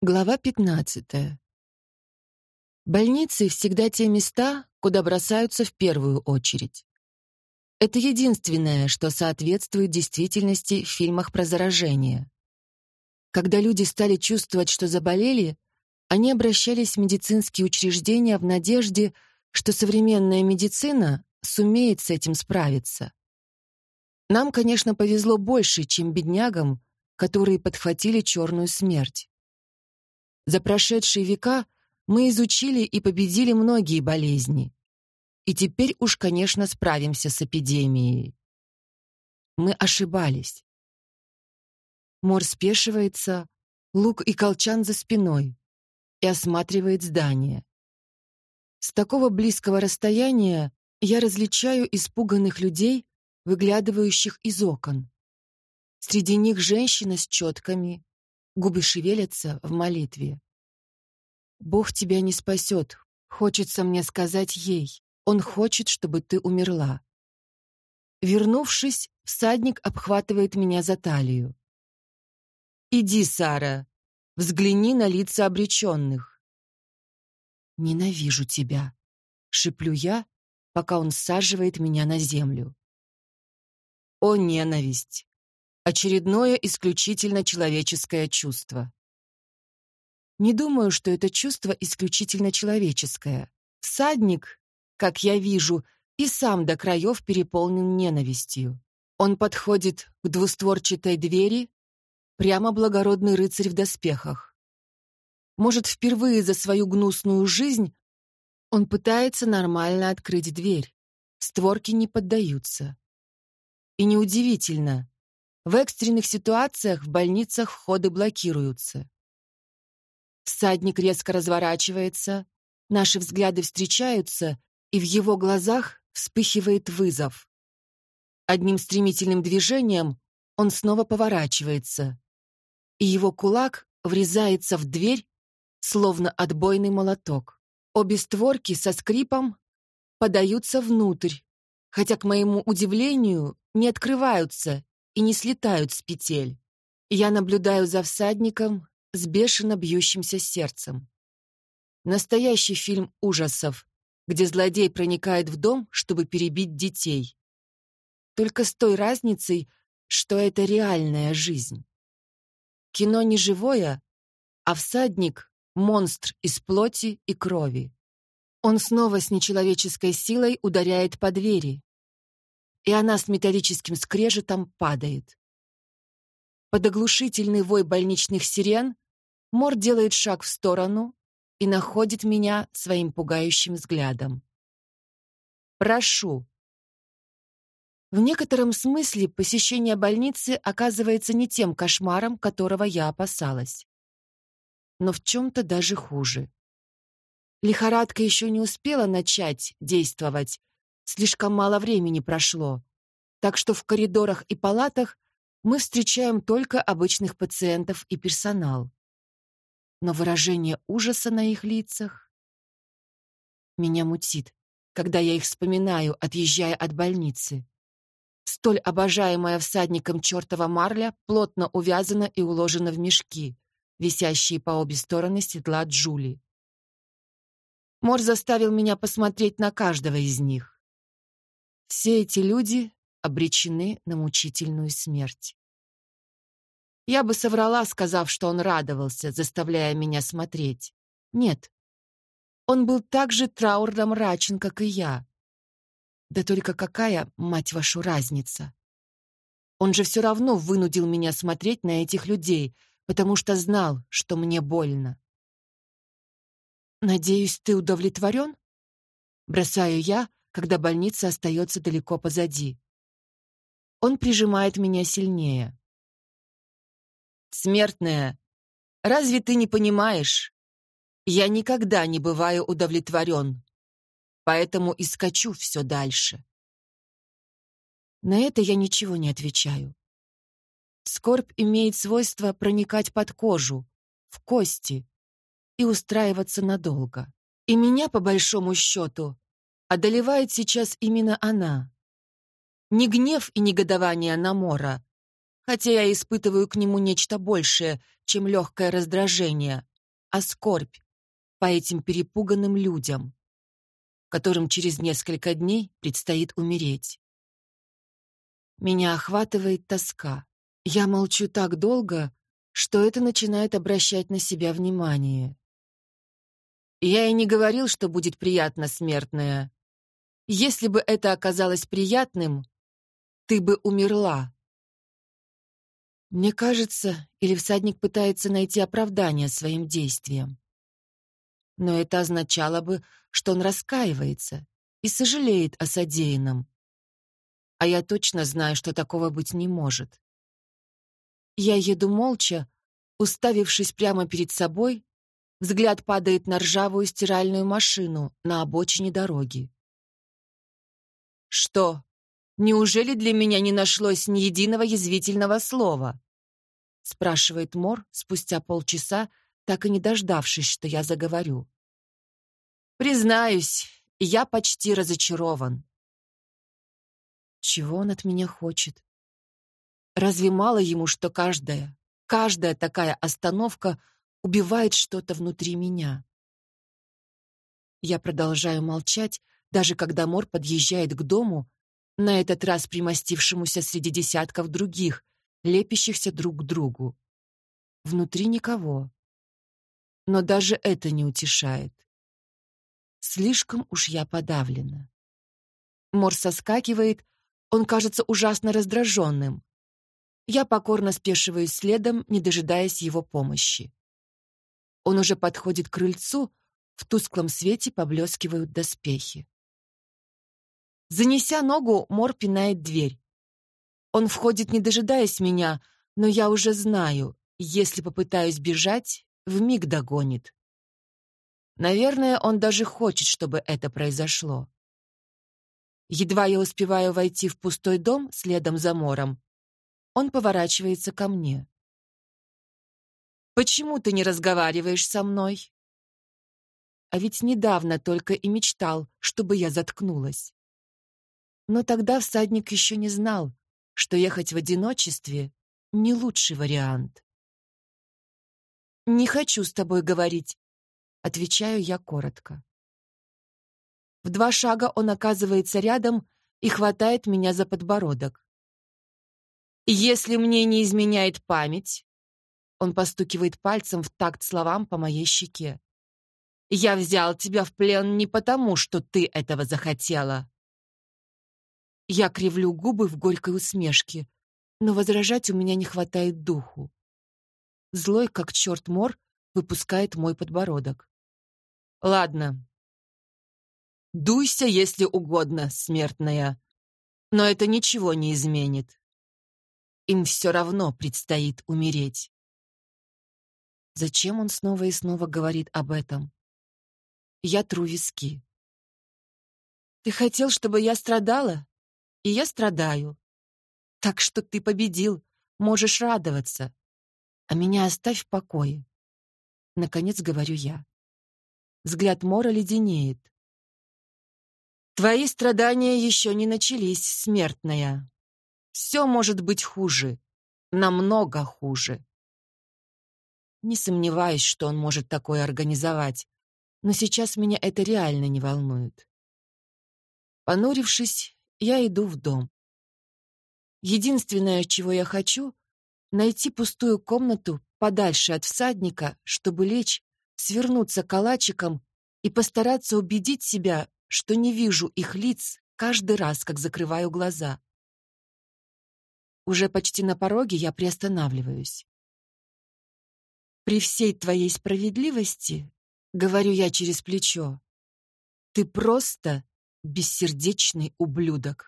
Глава 15. Больницы всегда те места, куда бросаются в первую очередь. Это единственное, что соответствует действительности в фильмах про заражение. Когда люди стали чувствовать, что заболели, они обращались в медицинские учреждения в надежде, что современная медицина сумеет с этим справиться. Нам, конечно, повезло больше, чем беднягам, которые подхватили черную смерть. За прошедшие века мы изучили и победили многие болезни. И теперь уж, конечно, справимся с эпидемией. Мы ошибались. Мор спешивается, лук и колчан за спиной и осматривает здание. С такого близкого расстояния я различаю испуганных людей, выглядывающих из окон. Среди них женщина с четками, Губы шевелятся в молитве. «Бог тебя не спасет», — хочется мне сказать ей. «Он хочет, чтобы ты умерла». Вернувшись, всадник обхватывает меня за талию. «Иди, Сара, взгляни на лица обреченных». «Ненавижу тебя», — шиплю я, пока он саживает меня на землю. «О, ненависть! Очередное исключительно человеческое чувство. Не думаю, что это чувство исключительно человеческое. Всадник, как я вижу, и сам до краев переполнен ненавистью. Он подходит к двустворчатой двери, прямо благородный рыцарь в доспехах. Может, впервые за свою гнусную жизнь он пытается нормально открыть дверь. Створки не поддаются. И неудивительно, в экстренных ситуациях в больницах входы блокируются. Всадник резко разворачивается, наши взгляды встречаются, и в его глазах вспыхивает вызов. Одним стремительным движением он снова поворачивается, и его кулак врезается в дверь, словно отбойный молоток. Обе створки со скрипом подаются внутрь, хотя, к моему удивлению, не открываются и не слетают с петель. Я наблюдаю за всадником с бешено бьющимся сердцем. Настоящий фильм ужасов, где злодей проникает в дом, чтобы перебить детей. Только с той разницей, что это реальная жизнь. Кино не живое, а всадник — монстр из плоти и крови. Он снова с нечеловеческой силой ударяет по двери, и она с металлическим скрежетом падает. Под оглушительный вой больничных сирен Мор делает шаг в сторону и находит меня своим пугающим взглядом. «Прошу». В некотором смысле посещение больницы оказывается не тем кошмаром, которого я опасалась. Но в чем-то даже хуже. Лихорадка еще не успела начать действовать, Слишком мало времени прошло, так что в коридорах и палатах мы встречаем только обычных пациентов и персонал. Но выражение ужаса на их лицах меня мутит, когда я их вспоминаю, отъезжая от больницы. Столь обожаемая всадником чертова марля плотно увязана и уложена в мешки, висящие по обе стороны седла Джули. Мор заставил меня посмотреть на каждого из них. Все эти люди обречены на мучительную смерть. Я бы соврала, сказав, что он радовался, заставляя меня смотреть. Нет. Он был так же траурно мрачен, как и я. Да только какая, мать вашу, разница? Он же все равно вынудил меня смотреть на этих людей, потому что знал, что мне больно. «Надеюсь, ты удовлетворен?» Бросаю я, когда больница остается далеко позади. Он прижимает меня сильнее. «Смертная, разве ты не понимаешь? Я никогда не бываю удовлетворен, поэтому и скачу все дальше». На это я ничего не отвечаю. Скорбь имеет свойство проникать под кожу, в кости и устраиваться надолго. И меня, по большому счету, одолевает сейчас именно она. Не гнев и негодование Намора, хотя я испытываю к нему нечто большее, чем легкое раздражение, а скорбь по этим перепуганным людям, которым через несколько дней предстоит умереть. Меня охватывает тоска. Я молчу так долго, что это начинает обращать на себя внимание. Я и не говорил, что будет приятно, смертная. Если бы это оказалось приятным, ты бы умерла. Мне кажется, или всадник пытается найти оправдание своим действиям. Но это означало бы, что он раскаивается и сожалеет о содеянном. А я точно знаю, что такого быть не может. Я еду молча, уставившись прямо перед собой, взгляд падает на ржавую стиральную машину на обочине дороги. «Что, неужели для меня не нашлось ни единого язвительного слова?» спрашивает Мор спустя полчаса, так и не дождавшись, что я заговорю. «Признаюсь, я почти разочарован». Чего он от меня хочет? Разве мало ему, что каждая, каждая такая остановка убивает что-то внутри меня? Я продолжаю молчать, даже когда Мор подъезжает к дому, на этот раз примостившемуся среди десятков других, лепящихся друг к другу. Внутри никого. Но даже это не утешает. Слишком уж я подавлена. Мор соскакивает, он кажется ужасно раздраженным. Я покорно спешиваюсь следом, не дожидаясь его помощи. Он уже подходит к крыльцу, в тусклом свете поблескивают доспехи. Занеся ногу, Мор пинает дверь. Он входит, не дожидаясь меня, но я уже знаю, если попытаюсь бежать, вмиг догонит. Наверное, он даже хочет, чтобы это произошло. Едва я успеваю войти в пустой дом следом за Мором, он поворачивается ко мне. «Почему ты не разговариваешь со мной?» А ведь недавно только и мечтал, чтобы я заткнулась. Но тогда всадник еще не знал, что ехать в одиночестве — не лучший вариант. «Не хочу с тобой говорить», — отвечаю я коротко. В два шага он оказывается рядом и хватает меня за подбородок. «Если мне не изменяет память...» Он постукивает пальцем в такт словам по моей щеке. «Я взял тебя в плен не потому, что ты этого захотела». Я кривлю губы в горькой усмешке, но возражать у меня не хватает духу. Злой, как черт мор, выпускает мой подбородок. «Ладно. Дуйся, если угодно, смертная. Но это ничего не изменит им все равно предстоит умереть. Зачем он снова и снова говорит об этом? Я тру виски. Ты хотел, чтобы я страдала? И я страдаю. Так что ты победил, можешь радоваться. А меня оставь в покое. Наконец говорю я. Взгляд Мора леденеет. Твои страдания еще не начались, смертная. Все может быть хуже. Намного хуже. Не сомневаюсь, что он может такое организовать, но сейчас меня это реально не волнует. Понурившись, я иду в дом. Единственное, чего я хочу — найти пустую комнату подальше от всадника, чтобы лечь, свернуться калачиком и постараться убедить себя, что не вижу их лиц каждый раз, как закрываю глаза. Уже почти на пороге я приостанавливаюсь. «При всей твоей справедливости, — говорю я через плечо, — ты просто бессердечный ублюдок».